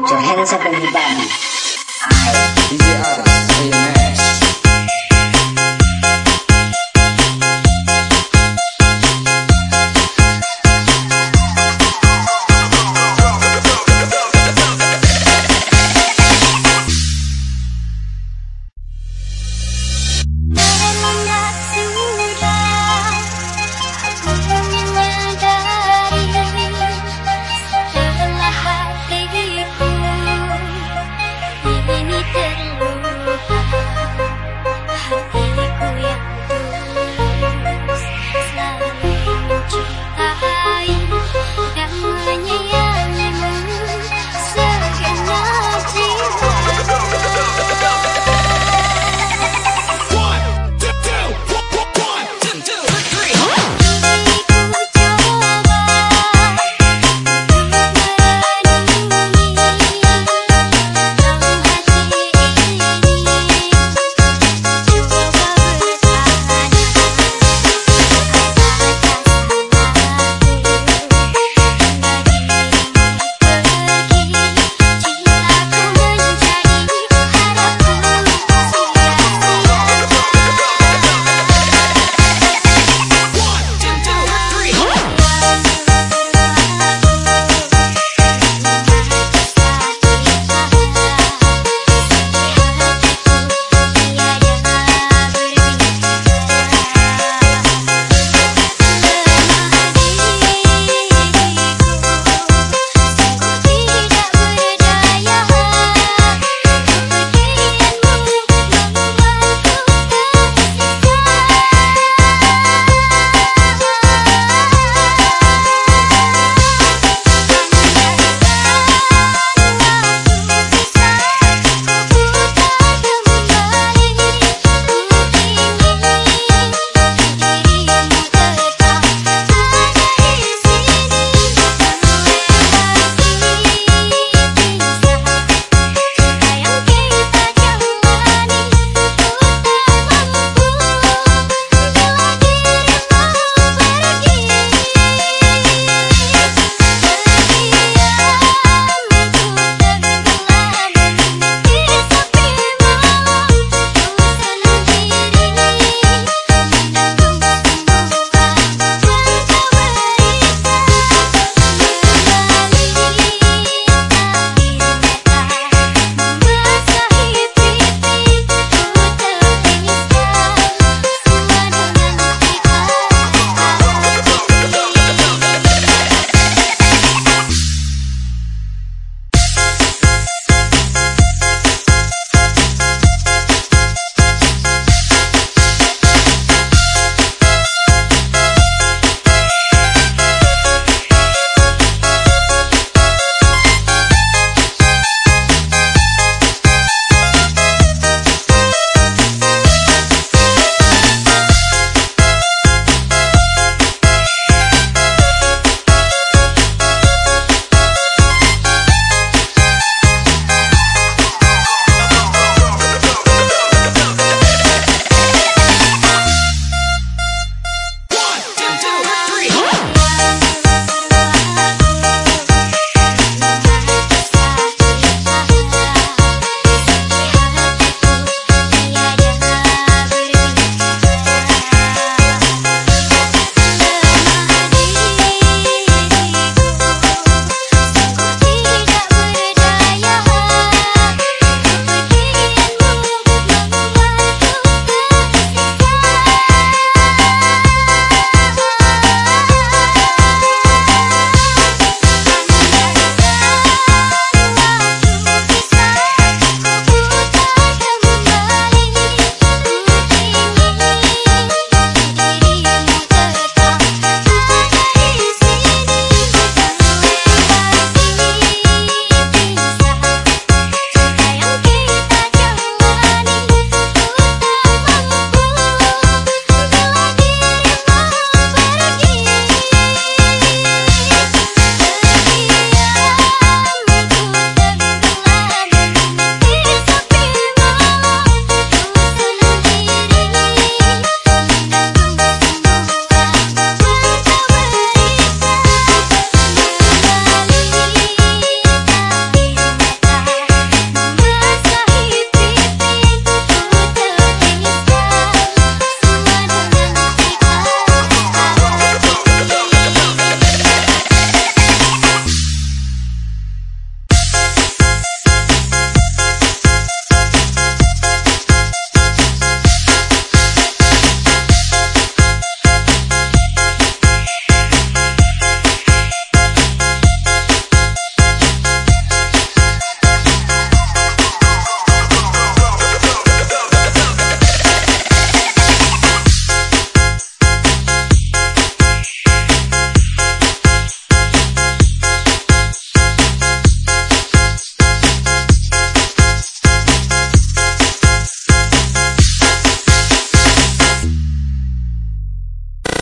Put your hands up everybody. I, DJ R.